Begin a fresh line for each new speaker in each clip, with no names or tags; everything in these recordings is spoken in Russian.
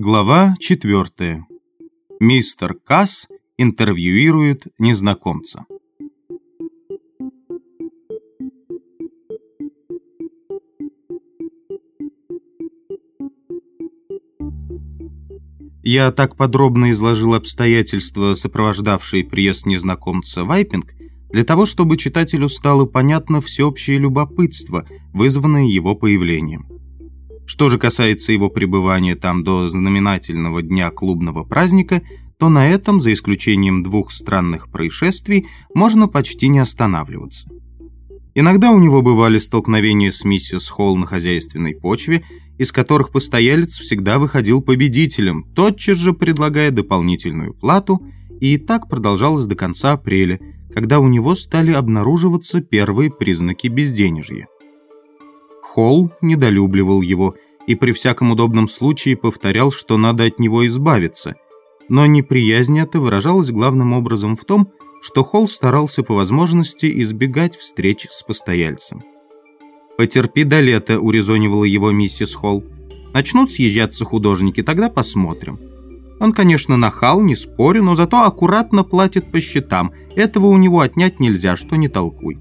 Глава 4. Мистер Касс интервьюирует незнакомца. Я так подробно изложил обстоятельства, сопровождавшие приезд незнакомца в Айпинг, для того, чтобы читателю стало понятно всеобщее любопытство, вызванное его появлением. Что же касается его пребывания там до знаменательного дня клубного праздника, то на этом, за исключением двух странных происшествий, можно почти не останавливаться. Иногда у него бывали столкновения с миссис Холл на хозяйственной почве, из которых постоялец всегда выходил победителем, тотчас же предлагая дополнительную плату, и так продолжалось до конца апреля, когда у него стали обнаруживаться первые признаки безденежья. Холл недолюбливал его и при всяком удобном случае повторял, что надо от него избавиться. Но неприязнь эта выражалась главным образом в том, что Холл старался по возможности избегать встреч с постояльцем. «Потерпи до лета», — урезонивала его миссис Холл. «Начнут съезжаться художники, тогда посмотрим». Он, конечно, нахал, не спорю, но зато аккуратно платит по счетам. Этого у него отнять нельзя, что не толкуй.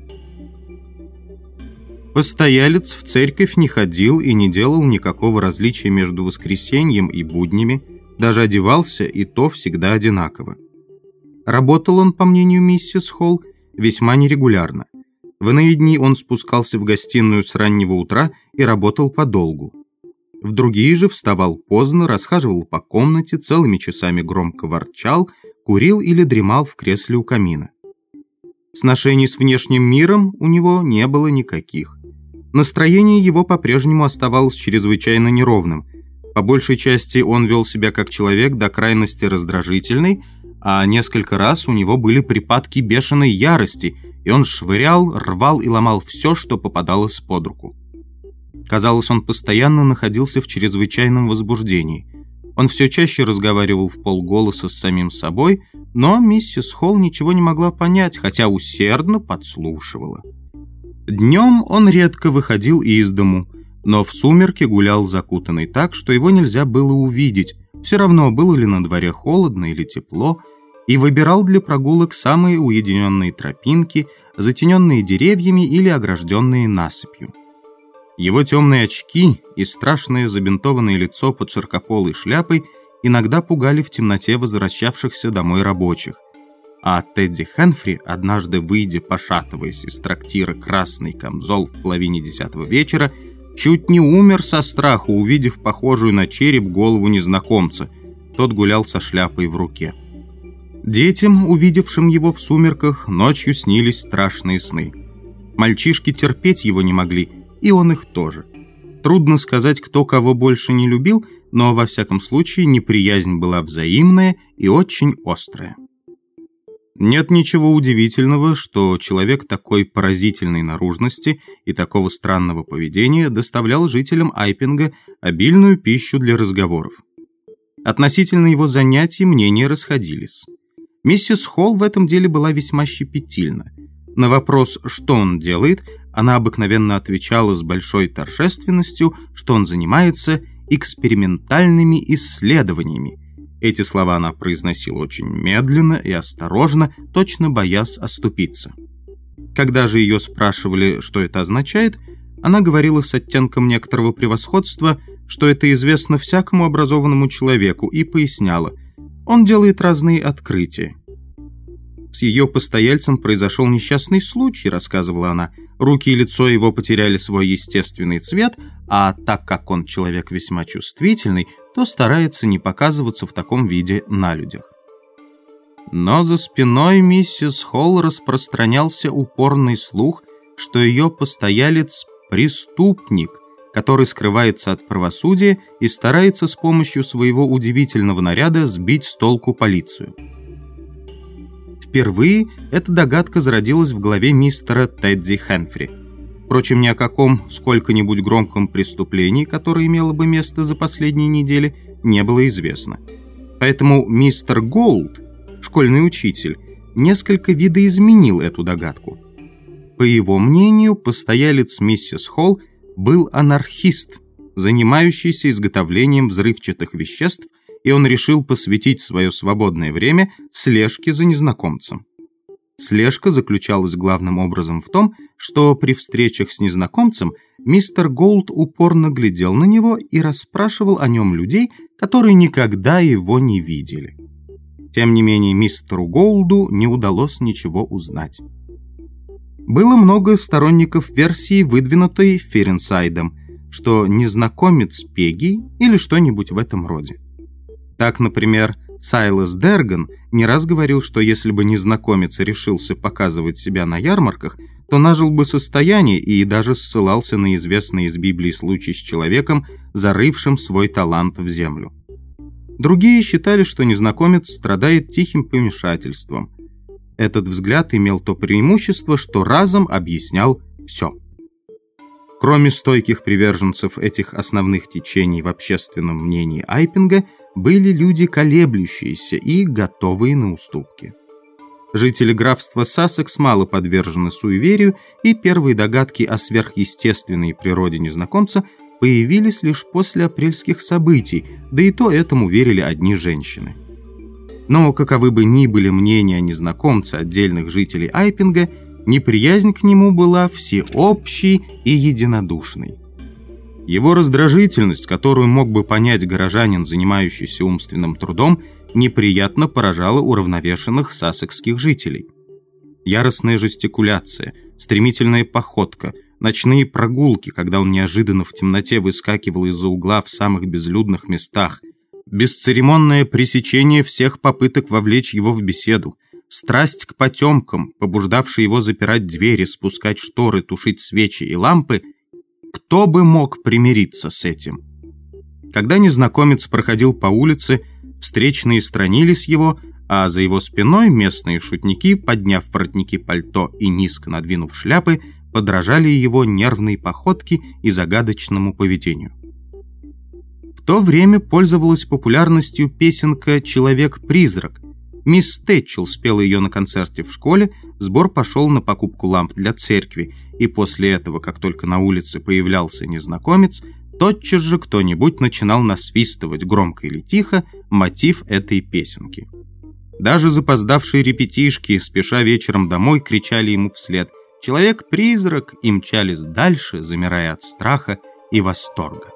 Постоялец в церковь не ходил и не делал никакого различия между воскресеньем и буднями, даже одевался и то всегда одинаково. Работал он, по мнению миссис Холл, весьма нерегулярно. В иные дни он спускался в гостиную с раннего утра и работал подолгу. В другие же вставал поздно, расхаживал по комнате, целыми часами громко ворчал, курил или дремал в кресле у камина. Сношений с внешним миром у него не было никаких. Настроение его по-прежнему оставалось чрезвычайно неровным. По большей части он вел себя как человек до крайности раздражительный, а несколько раз у него были припадки бешеной ярости, и он швырял, рвал и ломал все, что попадалось под руку. Казалось, он постоянно находился в чрезвычайном возбуждении. Он все чаще разговаривал в полголоса с самим собой, но миссис Холл ничего не могла понять, хотя усердно подслушивала. Днем он редко выходил из дому, но в сумерки гулял закутанный так, что его нельзя было увидеть, все равно было ли на дворе холодно или тепло, и выбирал для прогулок самые уединенные тропинки, затененные деревьями или огражденные насыпью. Его темные очки и страшное забинтованное лицо под широкополой шляпой иногда пугали в темноте возвращавшихся домой рабочих а Тедди Хенфри, однажды выйдя, пошатываясь из трактира «Красный камзол» в половине десятого вечера, чуть не умер со страху, увидев похожую на череп голову незнакомца. Тот гулял со шляпой в руке. Детям, увидевшим его в сумерках, ночью снились страшные сны. Мальчишки терпеть его не могли, и он их тоже. Трудно сказать, кто кого больше не любил, но во всяком случае неприязнь была взаимная и очень острая. Нет ничего удивительного, что человек такой поразительной наружности и такого странного поведения доставлял жителям Айпинга обильную пищу для разговоров. Относительно его занятий мнения расходились. Миссис Холл в этом деле была весьма щепетильна. На вопрос, что он делает, она обыкновенно отвечала с большой торжественностью, что он занимается экспериментальными исследованиями – эти слова она произносила очень медленно и осторожно, точно боясь оступиться. Когда же ее спрашивали, что это означает, она говорила с оттенком некоторого превосходства, что это известно всякому образованному человеку, и поясняла, он делает разные открытия. С ее постояльцем произошел несчастный случай, рассказывала она. Руки и лицо его потеряли свой естественный цвет, а так как он человек весьма чувствительный, то старается не показываться в таком виде на людях. Но за спиной миссис Холл распространялся упорный слух, что ее постоялец – преступник, который скрывается от правосудия и старается с помощью своего удивительного наряда сбить с толку полицию. Впервые эта догадка зародилась в голове мистера Тедди Хенфри – Впрочем, ни о каком сколько-нибудь громком преступлении, которое имело бы место за последние недели, не было известно. Поэтому мистер Голд, школьный учитель, несколько видоизменил эту догадку. По его мнению, постоялец миссис Холл был анархист, занимающийся изготовлением взрывчатых веществ, и он решил посвятить свое свободное время слежке за незнакомцем. Слежка заключалась главным образом в том, что при встречах с незнакомцем мистер Голд упорно глядел на него и расспрашивал о нем людей, которые никогда его не видели. Тем не менее, мистеру Голду не удалось ничего узнать. Было много сторонников версии, выдвинутой Ференсайдом, что незнакомец Пеги или что-нибудь в этом роде. Так, например, Сайлас Дерган не раз говорил, что если бы незнакомец решился показывать себя на ярмарках, то нажил бы состояние и даже ссылался на известный из Библии случай с человеком, зарывшим свой талант в землю. Другие считали, что незнакомец страдает тихим помешательством. Этот взгляд имел то преимущество, что разом объяснял все. Кроме стойких приверженцев этих основных течений в общественном мнении Айпинга, были люди колеблющиеся и готовые на уступки. Жители графства Сассекс мало подвержены суеверию, и первые догадки о сверхъестественной природе незнакомца появились лишь после апрельских событий, да и то этому верили одни женщины. Но каковы бы ни были мнения незнакомца отдельных жителей Айпинга, неприязнь к нему была всеобщей и единодушной. Его раздражительность, которую мог бы понять горожанин, занимающийся умственным трудом, неприятно поражала уравновешенных сассекских жителей. Яростная жестикуляция, стремительная походка, ночные прогулки, когда он неожиданно в темноте выскакивал из-за угла в самых безлюдных местах, бесцеремонное пресечение всех попыток вовлечь его в беседу, страсть к потемкам, побуждавшая его запирать двери, спускать шторы, тушить свечи и лампы – кто бы мог примириться с этим? Когда незнакомец проходил по улице, встречные странились его, а за его спиной местные шутники, подняв воротники пальто и низко надвинув шляпы, подражали его нервной походке и загадочному поведению. В то время пользовалась популярностью песенка «Человек-призрак». Мисс Тэтчел спела ее на концерте в школе, сбор пошел на покупку ламп для церкви – и после этого, как только на улице появлялся незнакомец, тотчас же кто-нибудь начинал насвистывать громко или тихо мотив этой песенки. Даже запоздавшие репетишки, спеша вечером домой, кричали ему вслед «Человек-призрак!» и мчались дальше, замирая от страха и восторга.